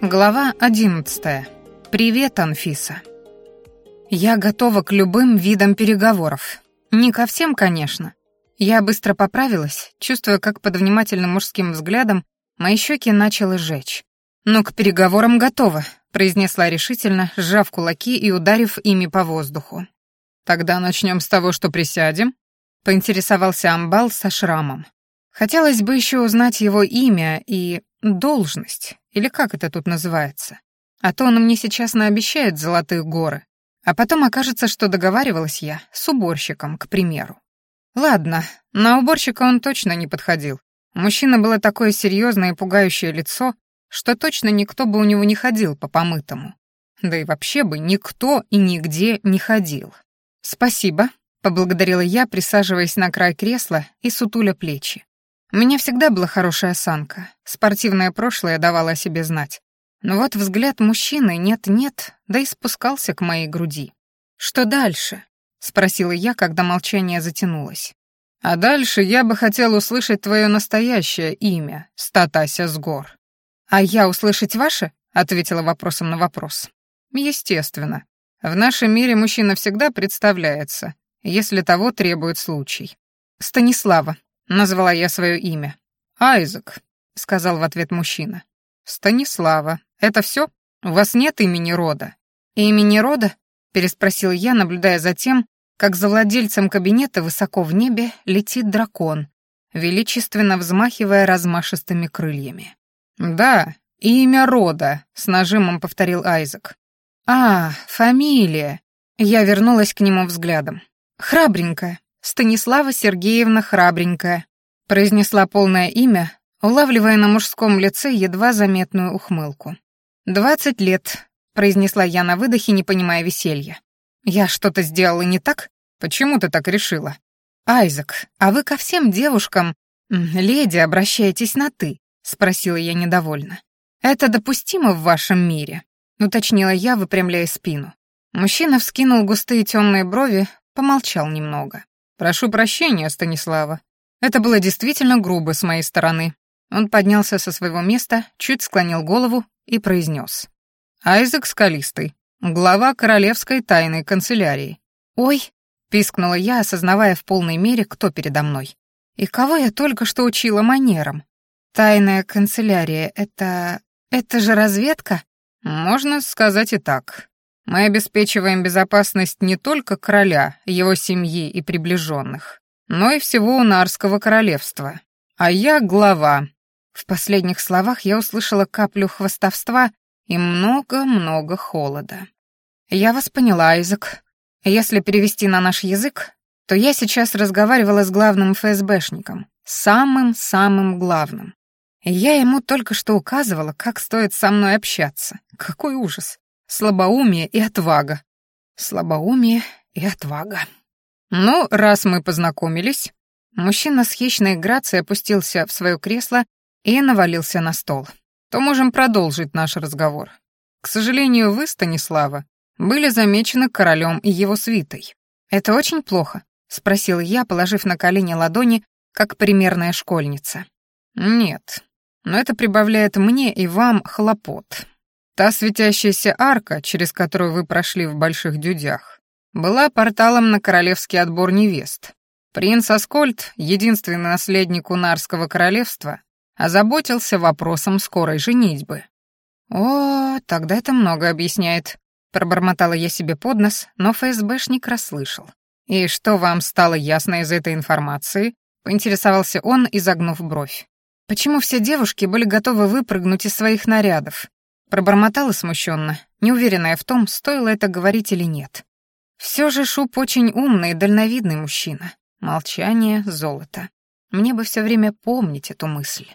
Глава 11. Привет, Анфиса. Я готова к любым видам переговоров. Не ко всем, конечно. Я быстро поправилась, чувствуя, как под внимательным мужским взглядом мои щеки начало жечь. «Но к переговорам готова», — произнесла решительно, сжав кулаки и ударив ими по воздуху. «Тогда начнем с того, что присядем», — поинтересовался Амбал со шрамом. Хотелось бы еще узнать его имя и должность, или как это тут называется. А то он мне сейчас наобещает золотые горы, а потом окажется, что договаривалась я с уборщиком, к примеру. Ладно, на уборщика он точно не подходил. У мужчины было такое серьезное и пугающее лицо, что точно никто бы у него не ходил по помытому. Да и вообще бы никто и нигде не ходил. «Спасибо», — поблагодарила я, присаживаясь на край кресла и сутуля плечи. Меня всегда была хорошая осанка, спортивное прошлое давало о себе знать. Но вот взгляд мужчины нет-нет, да и спускался к моей груди. «Что дальше?» — спросила я, когда молчание затянулось. «А дальше я бы хотел услышать твое настоящее имя, Статася Сгор». «А я услышать ваше?» — ответила вопросом на вопрос. «Естественно. В нашем мире мужчина всегда представляется, если того требует случай. Станислава, Назвала я свое имя. «Айзек», — сказал в ответ мужчина. «Станислава. Это все? У вас нет имени рода?» «Имени рода?» — переспросил я, наблюдая за тем, как за владельцем кабинета высоко в небе летит дракон, величественно взмахивая размашистыми крыльями. «Да, имя рода», — с нажимом повторил Айзек. «А, фамилия». Я вернулась к нему взглядом. «Храбренькая. Станислава Сергеевна Храбренькая», произнесла полное имя, улавливая на мужском лице едва заметную ухмылку. «Двадцать лет», — произнесла я на выдохе, не понимая веселья. «Я что-то сделала не так? Почему ты так решила?» «Айзек, а вы ко всем девушкам, леди, обращаетесь на «ты», — спросила я недовольно. «Это допустимо в вашем мире?» — уточнила я, выпрямляя спину. Мужчина вскинул густые темные брови, помолчал немного. «Прошу прощения, Станислава. Это было действительно грубо с моей стороны». Он поднялся со своего места, чуть склонил голову и произнес. «Айзек Скалистый, глава Королевской тайной канцелярии». «Ой!» — пискнула я, осознавая в полной мере, кто передо мной. «И кого я только что учила манерам? Тайная канцелярия — это... это же разведка?» «Можно сказать и так. Мы обеспечиваем безопасность не только короля, его семьи и приближенных, но и всего Унарского королевства. А я глава. В последних словах я услышала каплю хвостовства и много-много холода. Я вас поняла, Айзек. Если перевести на наш язык, то я сейчас разговаривала с главным ФСБшником, самым-самым главным. Я ему только что указывала, как стоит со мной общаться. Какой ужас. Слабоумие и отвага. Слабоумие и отвага. Ну, раз мы познакомились... Мужчина с хищной грацией опустился в свое кресло и навалился на стол. То можем продолжить наш разговор. К сожалению, вы, Станислава, были замечены королем и его свитой. Это очень плохо, спросил я, положив на колени ладони, как примерная школьница. Нет, но это прибавляет мне и вам хлопот. Та светящаяся арка, через которую вы прошли в Больших Дюдях, была порталом на королевский отбор невест. Принц Аскольд, единственный наследник Унарского королевства, озаботился вопросом скорой женитьбы. «О, тогда это много объясняет», — пробормотала я себе под нос, но ФСБшник расслышал. «И что вам стало ясно из этой информации?» — поинтересовался он, изогнув бровь. «Почему все девушки были готовы выпрыгнуть из своих нарядов, Пробормотала смущенно, неуверенная в том, стоило это говорить или нет. Все же Шуб очень умный и дальновидный мужчина. Молчание — золото. Мне бы все время помнить эту мысль.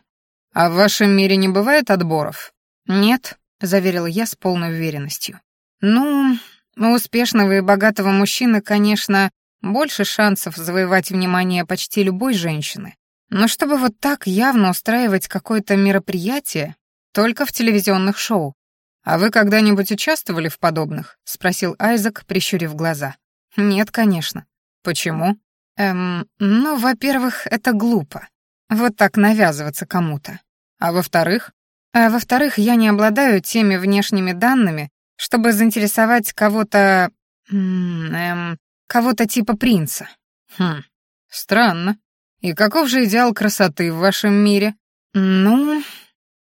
«А в вашем мире не бывает отборов?» «Нет», — заверила я с полной уверенностью. «Ну, у успешного и богатого мужчины, конечно, больше шансов завоевать внимание почти любой женщины. Но чтобы вот так явно устраивать какое-то мероприятие, только в телевизионных шоу. А вы когда-нибудь участвовали в подобных? спросил Айзек, прищурив глаза. Нет, конечно. Почему? Эм, ну, во-первых, это глупо. Вот так навязываться кому-то. А во-вторых, А во-вторых, я не обладаю теми внешними данными, чтобы заинтересовать кого-то... эм... кого-то типа принца. Хм, странно. И каков же идеал красоты в вашем мире? Ну,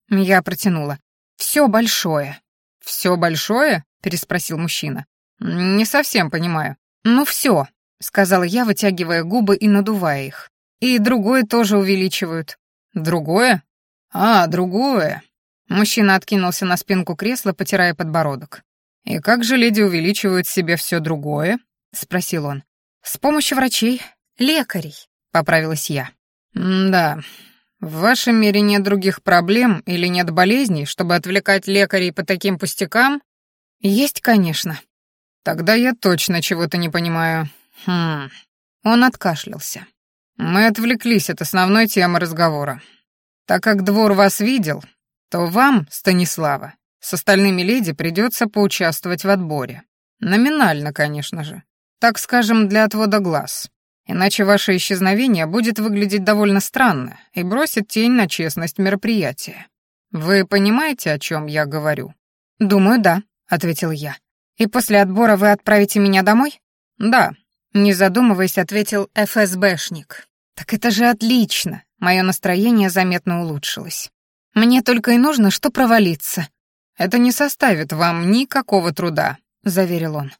я протянула. Все большое. Все большое? переспросил мужчина. Не совсем понимаю. Ну все, сказала я, вытягивая губы и надувая их. И другое тоже увеличивают. Другое? А, другое. Мужчина откинулся на спинку кресла, потирая подбородок. «И как же леди увеличивают себе все другое?» — спросил он. «С помощью врачей, лекарей», — поправилась я. «Да, в вашем мире нет других проблем или нет болезней, чтобы отвлекать лекарей по таким пустякам?» «Есть, конечно». «Тогда я точно чего-то не понимаю. Хм...» Он откашлялся. «Мы отвлеклись от основной темы разговора. Так как двор вас видел, то вам, Станислава, с остальными леди придется поучаствовать в отборе. Номинально, конечно же. Так скажем, для отвода глаз. Иначе ваше исчезновение будет выглядеть довольно странно и бросит тень на честность мероприятия. Вы понимаете, о чем я говорю? Думаю, да, ответил я. И после отбора вы отправите меня домой? Да, не задумываясь, ответил ФСБшник. Так это же отлично. Мое настроение заметно улучшилось. Мне только и нужно, что провалиться. Это не составит вам никакого труда, заверил он.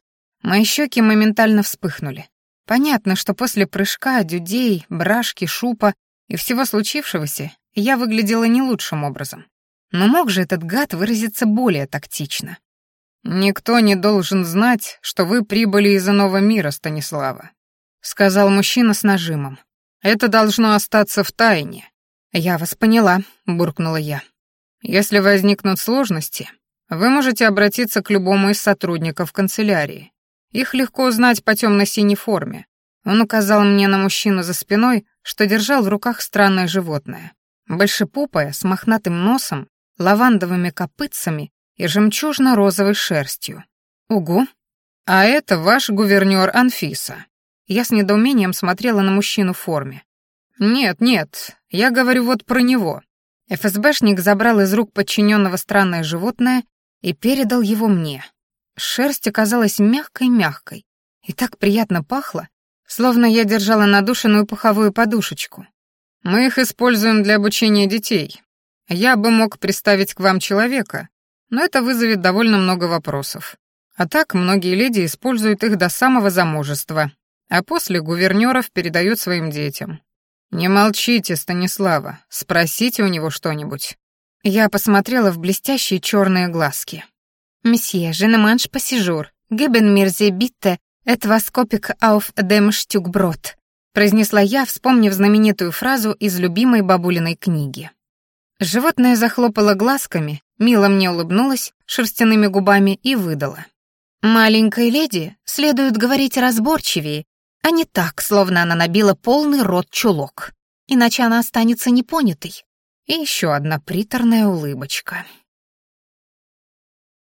Мои щеки моментально вспыхнули. Понятно, что после прыжка, дюдей, брашки, шупа и всего случившегося я выглядела не лучшим образом. Но мог же этот гад выразиться более тактично. «Никто не должен знать, что вы прибыли из иного мира, Станислава», — сказал мужчина с нажимом. «Это должно остаться в тайне». «Я вас поняла», — буркнула я. «Если возникнут сложности, вы можете обратиться к любому из сотрудников канцелярии. Их легко узнать по темно-синей форме. Он указал мне на мужчину за спиной, что держал в руках странное животное. Большепупое, с мохнатым носом, лавандовыми копытцами и жемчужно-розовой шерстью. Угу. А это ваш гувернёр Анфиса. Я с недоумением смотрела на мужчину в форме. Нет, нет, я говорю вот про него. ФСБшник забрал из рук подчиненного странное животное и передал его мне. Шерсть оказалась мягкой-мягкой и так приятно пахло, словно я держала надушенную пуховую подушечку. Мы их используем для обучения детей. Я бы мог представить к вам человека, но это вызовет довольно много вопросов. А так многие леди используют их до самого замужества, а после гувернёров передают своим детям. Не молчите, Станислава, спросите у него что-нибудь. Я посмотрела в блестящие черные глазки. «Месье, séjour. Geben mir sie bitte etwas Kopik auf dem Stückbrot», произнесла я, вспомнив знаменитую фразу из любимой бабулиной книги. Животное захлопало глазками, мило мне улыбнулось шерстяными губами и выдала. «Маленькой леди следует говорить разборчивее, а не так, словно она набила полный рот чулок. Иначе она останется непонятой». И еще одна приторная улыбочка.